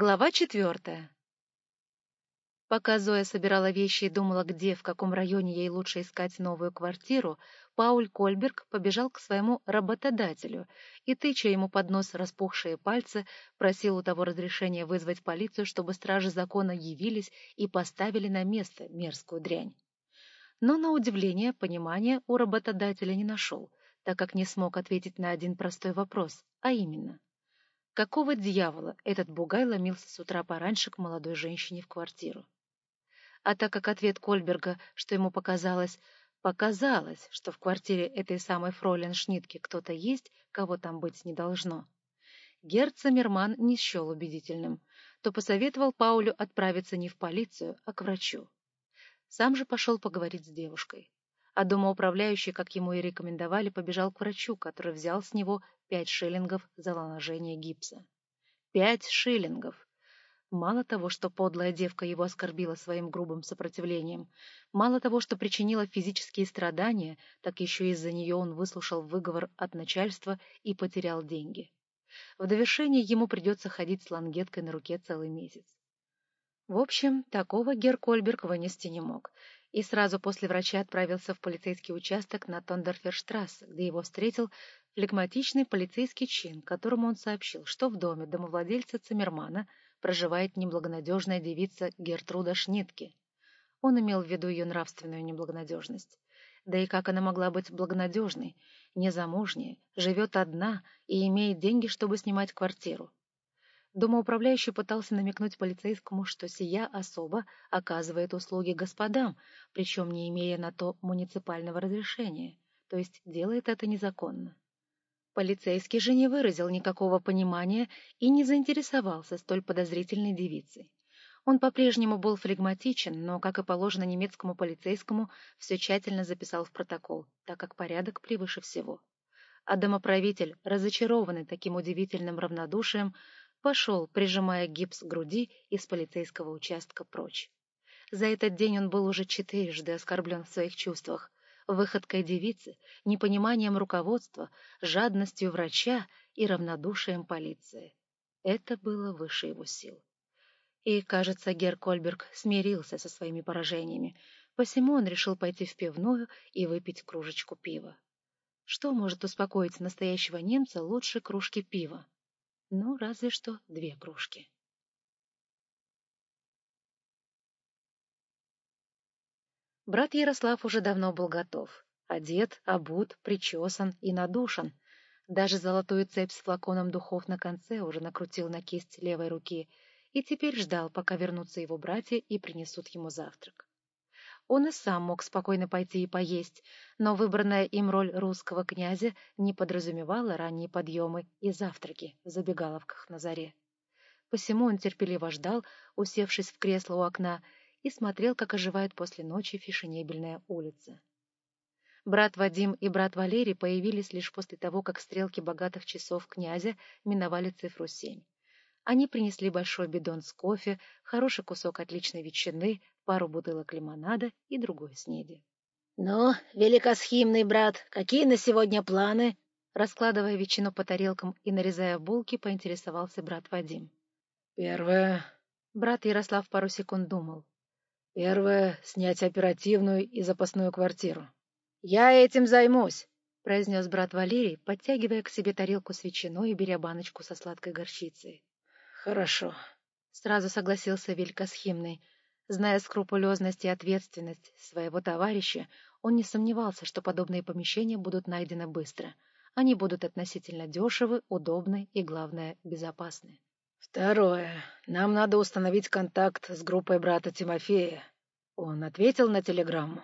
Глава четвертая. Пока Зоя собирала вещи и думала, где, в каком районе ей лучше искать новую квартиру, Пауль Кольберг побежал к своему работодателю и, тыча ему под нос распухшие пальцы, просил у того разрешения вызвать полицию, чтобы стражи закона явились и поставили на место мерзкую дрянь. Но, на удивление, понимания у работодателя не нашел, так как не смог ответить на один простой вопрос, а именно — Какого дьявола этот бугай ломился с утра пораньше к молодой женщине в квартиру? А так как ответ Кольберга, что ему показалось, показалось, что в квартире этой самой фройлен Шнитки кто-то есть, кого там быть не должно, Герц Саммерман не счел убедительным, то посоветовал Паулю отправиться не в полицию, а к врачу. Сам же пошел поговорить с девушкой а домоуправляющий, как ему и рекомендовали, побежал к врачу, который взял с него пять шиллингов за наложение гипса. Пять шиллингов! Мало того, что подлая девка его оскорбила своим грубым сопротивлением, мало того, что причинила физические страдания, так еще из-за нее он выслушал выговор от начальства и потерял деньги. В довершение ему придется ходить с лангеткой на руке целый месяц. В общем, такого Геркольберг вынести не мог, и сразу после врача отправился в полицейский участок на Тондерферштрассе, где его встретил флегматичный полицейский чин, которому он сообщил, что в доме домовладельца Циммермана проживает неблагонадежная девица Гертруда Шнитке. Он имел в виду ее нравственную неблагонадежность. Да и как она могла быть благонадежной, незамужняя, живет одна и имеет деньги, чтобы снимать квартиру. Домоуправляющий пытался намекнуть полицейскому, что сия особа оказывает услуги господам, причем не имея на то муниципального разрешения, то есть делает это незаконно. Полицейский же не выразил никакого понимания и не заинтересовался столь подозрительной девицей. Он по-прежнему был флегматичен, но, как и положено немецкому полицейскому, все тщательно записал в протокол, так как порядок превыше всего. А домоправитель, разочарованный таким удивительным равнодушием, пошел, прижимая гипс к груди из полицейского участка прочь. За этот день он был уже четырежды оскорблен в своих чувствах, выходкой девицы, непониманием руководства, жадностью врача и равнодушием полиции. Это было выше его сил. И, кажется, Гер Кольберг смирился со своими поражениями, посему он решил пойти в пивную и выпить кружечку пива. Что может успокоить настоящего немца лучше кружки пива? Ну, разве что две кружки. Брат Ярослав уже давно был готов. Одет, обут, причесан и надушен. Даже золотую цепь с флаконом духов на конце уже накрутил на кисть левой руки и теперь ждал, пока вернутся его братья и принесут ему завтрак. Он и сам мог спокойно пойти и поесть, но выбранная им роль русского князя не подразумевала ранние подъемы и завтраки в забегаловках на заре. Посему он терпеливо ждал, усевшись в кресло у окна, и смотрел, как оживает после ночи фешенебельная улица. Брат Вадим и брат Валерий появились лишь после того, как стрелки богатых часов князя миновали цифру семь. Они принесли большой бидон с кофе, хороший кусок отличной ветчины, пару бутылок лимонада и другой снеди. — Ну, великосхимный брат, какие на сегодня планы? Раскладывая ветчину по тарелкам и нарезая булки, поинтересовался брат Вадим. — Первое... Брат Ярослав пару секунд думал. — Первое — снять оперативную и запасную квартиру. — Я этим займусь, — произнес брат Валерий, подтягивая к себе тарелку с ветчиной и беря баночку со сладкой горчицей. «Хорошо», — сразу согласился Великосхимный. Зная скрупулезность и ответственность своего товарища, он не сомневался, что подобные помещения будут найдены быстро. Они будут относительно дешевы, удобны и, главное, безопасны. «Второе. Нам надо установить контакт с группой брата Тимофея. Он ответил на телеграмму?»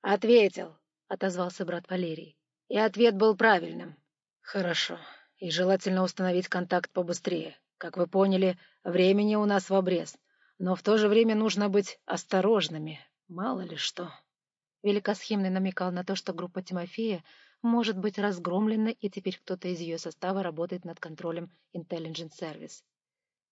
«Ответил», — отозвался брат Валерий. «И ответ был правильным». «Хорошо. И желательно установить контакт побыстрее. Как вы поняли, времени у нас в обрез, но в то же время нужно быть осторожными, мало ли что. Великосхимный намекал на то, что группа Тимофея может быть разгромлена, и теперь кто-то из ее состава работает над контролем Intelligence Service.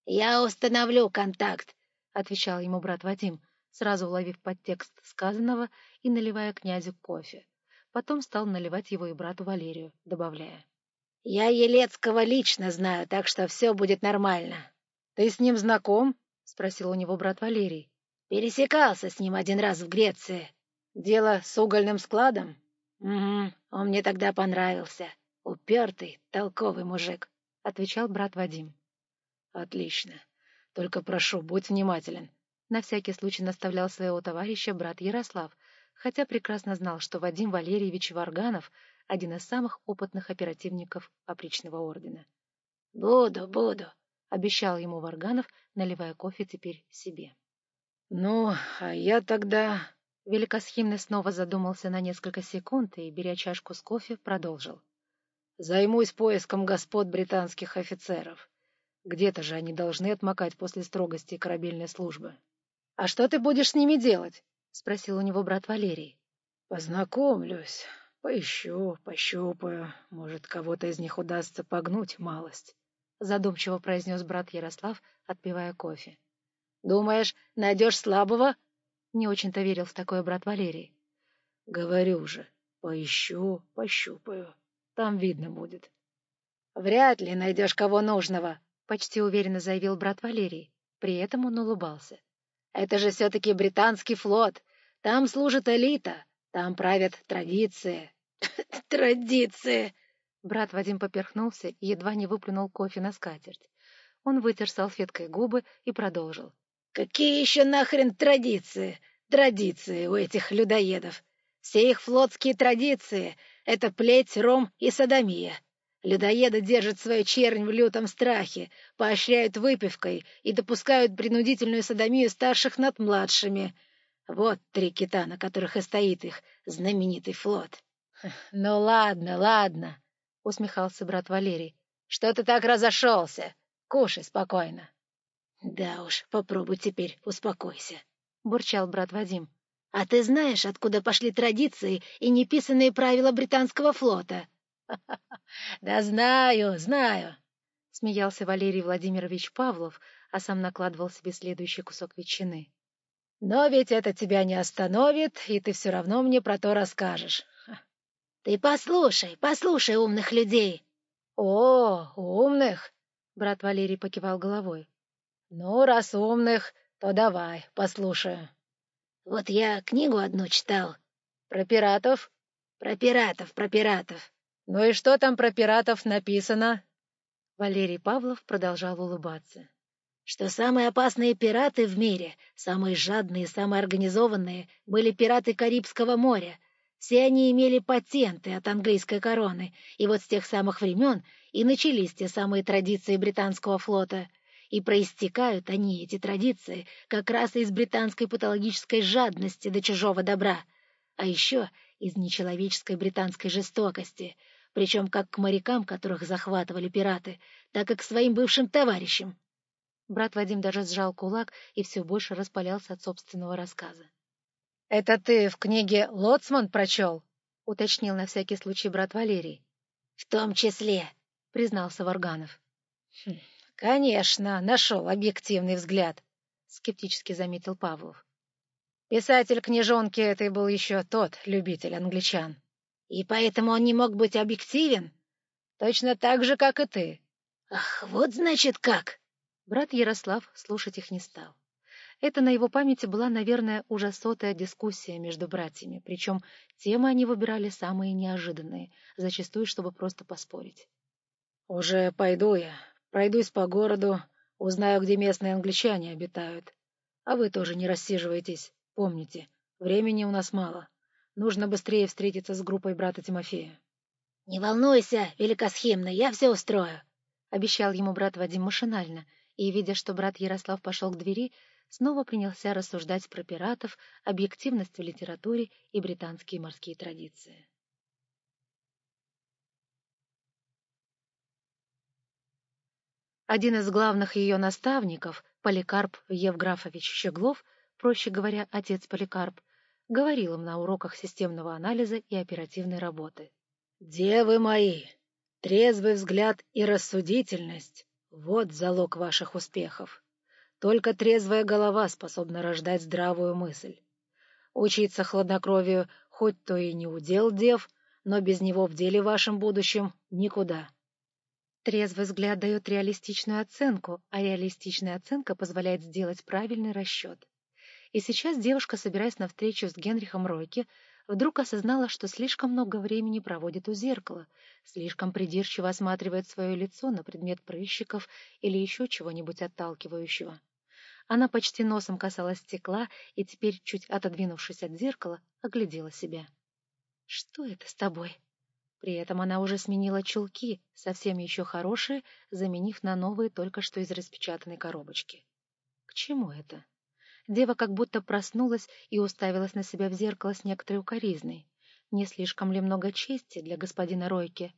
«Я установлю контакт», — отвечал ему брат Вадим, сразу уловив подтекст сказанного и наливая князю кофе. Потом стал наливать его и брату Валерию, добавляя. Я Елецкого лично знаю, так что все будет нормально. — Ты с ним знаком? — спросил у него брат Валерий. — Пересекался с ним один раз в Греции. — Дело с угольным складом? — Угу, он мне тогда понравился. Упертый, толковый мужик, — отвечал брат Вадим. — Отлично. Только прошу, будь внимателен. На всякий случай наставлял своего товарища брат Ярослав, хотя прекрасно знал, что Вадим Валерьевич Варганов — один из самых опытных оперативников опричного ордена. — Буду, буду, — обещал ему Варганов, наливая кофе теперь себе. — Ну, а я тогда... Великосхимный снова задумался на несколько секунд и, беря чашку с кофе, продолжил. Займусь поиском господ британских офицеров. Где-то же они должны отмокать после строгости корабельной службы. — А что ты будешь с ними делать? — спросил у него брат Валерий. — Познакомлюсь, поищу, пощупаю. Может, кого-то из них удастся погнуть малость. — задумчиво произнес брат Ярослав, отпивая кофе. — Думаешь, найдешь слабого? Не очень-то верил в такое брат Валерий. — Говорю же, поищу, пощупаю. Там видно будет. — Вряд ли найдешь кого нужного, — почти уверенно заявил брат Валерий. При этом он улыбался. — Это же все-таки британский флот. Там служит элита. Там правят традиции. — Традиции! Брат Вадим поперхнулся и едва не выплюнул кофе на скатерть. Он вытер салфеткой губы и продолжил. — Какие еще нахрен традиции? Традиции у этих людоедов. Все их флотские традиции это плеть, ром и садомия. Людоеды держат свою чернь в лютом страхе, поощряют выпивкой и допускают принудительную садомию старших над младшими. Вот три кита, на которых и стоит их знаменитый флот. — Ну ладно, ладно, — усмехался брат Валерий. — Что ты так разошелся? Кушай спокойно. — Да уж, попробуй теперь, успокойся, — бурчал брат Вадим. А ты знаешь, откуда пошли традиции и неписанные правила британского флота? — Да знаю, знаю, — смеялся Валерий Владимирович Павлов, а сам накладывал себе следующий кусок ветчины. — Но ведь это тебя не остановит, и ты все равно мне про то расскажешь. — Ты послушай, послушай умных людей. — О, умных! — брат Валерий покивал головой. — Ну, раз умных, то давай, послушаю. Вот я книгу одну читал. Про пиратов? Про пиратов, про пиратов. Ну и что там про пиратов написано? Валерий Павлов продолжал улыбаться. Что самые опасные пираты в мире, самые жадные, самые организованные, были пираты Карибского моря. Все они имели патенты от английской короны, и вот с тех самых времен и начались те самые традиции британского флота — и проистекают они, эти традиции, как раз из британской патологической жадности до чужого добра, а еще из нечеловеческой британской жестокости, причем как к морякам, которых захватывали пираты, так и к своим бывшим товарищам. Брат Вадим даже сжал кулак и все больше распалялся от собственного рассказа. — Это ты в книге «Лоцман» прочел? — уточнил на всякий случай брат Валерий. — В том числе, — признался Варганов. Хм, «Конечно, нашел объективный взгляд», — скептически заметил Павлов. «Писатель книжонки этой был еще тот любитель англичан». «И поэтому он не мог быть объективен?» «Точно так же, как и ты». «Ах, вот значит как!» Брат Ярослав слушать их не стал. Это на его памяти была, наверное, уже сотая дискуссия между братьями, причем темы они выбирали самые неожиданные, зачастую, чтобы просто поспорить. «Уже пойду я. Пройдусь по городу, узнаю, где местные англичане обитают. А вы тоже не рассиживайтесь. Помните, времени у нас мало. Нужно быстрее встретиться с группой брата Тимофея. — Не волнуйся, великосхимный, я все устрою, — обещал ему брат Вадим машинально, и, видя, что брат Ярослав пошел к двери, снова принялся рассуждать про пиратов, объективность в литературе и британские морские традиции. Один из главных ее наставников, Поликарп Евграфович Щеглов, проще говоря, отец Поликарп, говорил им на уроках системного анализа и оперативной работы. «Девы мои, трезвый взгляд и рассудительность — вот залог ваших успехов. Только трезвая голова способна рождать здравую мысль. Учиться хладнокровию хоть то и не удел дев, но без него в деле вашем будущем никуда. Трезвый взгляд дает реалистичную оценку, а реалистичная оценка позволяет сделать правильный расчет. И сейчас девушка, собираясь на встречу с Генрихом Ройке, вдруг осознала, что слишком много времени проводит у зеркала, слишком придирчиво осматривает свое лицо на предмет прыщиков или еще чего-нибудь отталкивающего. Она почти носом касалась стекла и теперь, чуть отодвинувшись от зеркала, оглядела себя. «Что это с тобой?» При этом она уже сменила чулки, совсем еще хорошие, заменив на новые только что из распечатанной коробочки. К чему это? Дева как будто проснулась и уставилась на себя в зеркало с некоторой укоризной. Не слишком ли много чести для господина Ройки?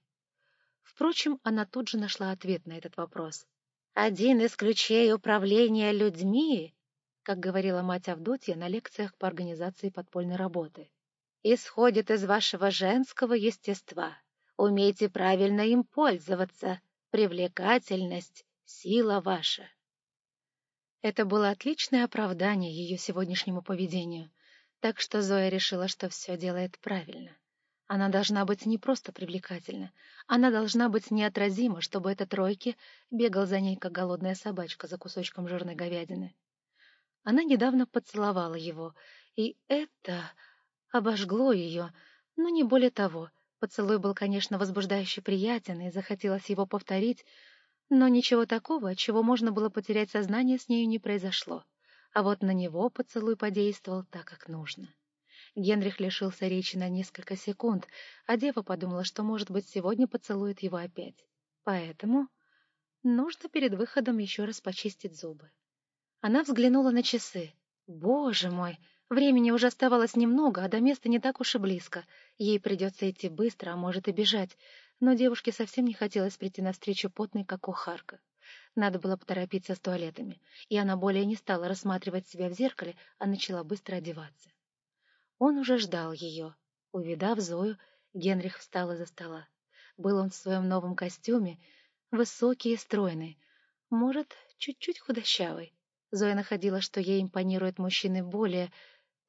Впрочем, она тут же нашла ответ на этот вопрос. «Один из ключей управления людьми», как говорила мать Авдотья на лекциях по организации подпольной работы, исходит из вашего женского естества. Умейте правильно им пользоваться. Привлекательность — сила ваша. Это было отличное оправдание ее сегодняшнему поведению, так что Зоя решила, что все делает правильно. Она должна быть не просто привлекательна, она должна быть неотразима, чтобы этот тройки бегал за ней, как голодная собачка за кусочком жирной говядины. Она недавно поцеловала его, и это обожгло ее, но не более того. Поцелуй был, конечно, возбуждающе приятен, и захотелось его повторить, но ничего такого, от чего можно было потерять сознание, с нею не произошло. А вот на него поцелуй подействовал так, как нужно. Генрих лишился речи на несколько секунд, а дева подумала, что, может быть, сегодня поцелует его опять. Поэтому нужно перед выходом еще раз почистить зубы. Она взглянула на часы. «Боже мой! Времени уже оставалось немного, а до места не так уж и близко. Ей придется идти быстро, а может и бежать но девушке совсем не хотелось прийти навстречу потной, как кухарка. Надо было поторопиться с туалетами, и она более не стала рассматривать себя в зеркале, а начала быстро одеваться. Он уже ждал ее. Увидав Зою, Генрих встал из-за стола. Был он в своем новом костюме, высокий и стройный, может, чуть-чуть худощавый. Зоя находила, что ей импонируют мужчины более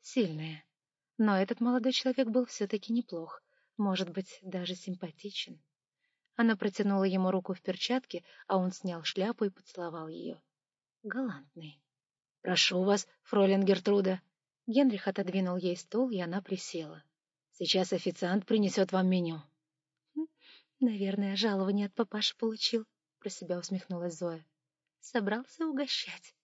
сильные. Но этот молодой человек был все-таки неплох может быть, даже симпатичен. Она протянула ему руку в перчатке, а он снял шляпу и поцеловал ее. Галантный. «Прошу вас, фролин Гертруда». Генрих отодвинул ей стол, и она присела. «Сейчас официант принесет вам меню». «Хм, «Наверное, жалование от папаши получил», — про себя усмехнулась Зоя. «Собрался угощать».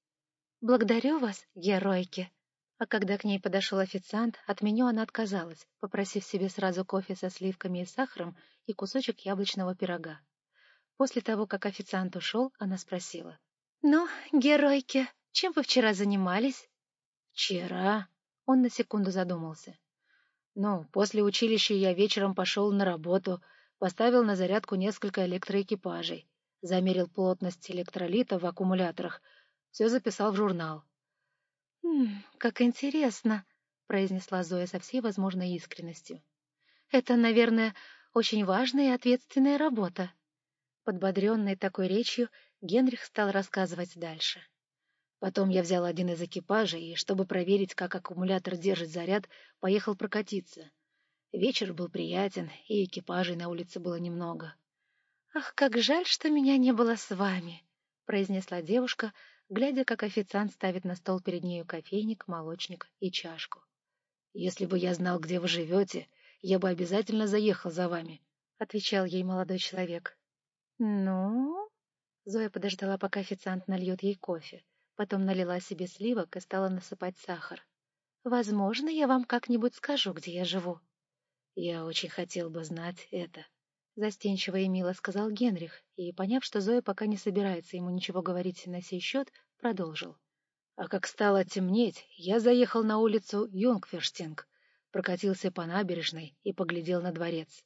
«Благодарю вас, геройки», а когда к ней подошел официант, от меню она отказалась, попросив себе сразу кофе со сливками и сахаром и кусочек яблочного пирога. После того, как официант ушел, она спросила. «Ну, геройки, чем вы вчера занимались?» «Вчера?» Он на секунду задумался. «Ну, после училища я вечером пошел на работу, поставил на зарядку несколько электроэкипажей, замерил плотность электролита в аккумуляторах, все записал в журнал. «Хм, как интересно», — произнесла Зоя со всей возможной искренностью. «Это, наверное, очень важная и ответственная работа». Подбодренный такой речью, Генрих стал рассказывать дальше. Потом я взял один из экипажей и, чтобы проверить, как аккумулятор держит заряд, поехал прокатиться. Вечер был приятен, и экипажей на улице было немного. «Ах, как жаль, что меня не было с вами», — произнесла девушка, глядя, как официант ставит на стол перед нею кофейник, молочник и чашку. «Если бы я знал, где вы живете, я бы обязательно заехал за вами», — отвечал ей молодой человек. «Ну?» Зоя подождала, пока официант нальет ей кофе, потом налила себе сливок и стала насыпать сахар. «Возможно, я вам как-нибудь скажу, где я живу». «Я очень хотел бы знать это», Застенчиво и мило сказал Генрих, и, поняв, что Зоя пока не собирается ему ничего говорить на сей счет, продолжил. А как стало темнеть, я заехал на улицу Юнгферштинг, прокатился по набережной и поглядел на дворец.